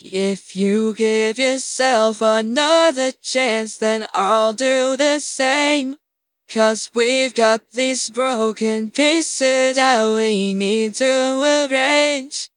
If you give yourself another chance, then I'll do the same. Cause we've got these broken pieces that we need to arrange.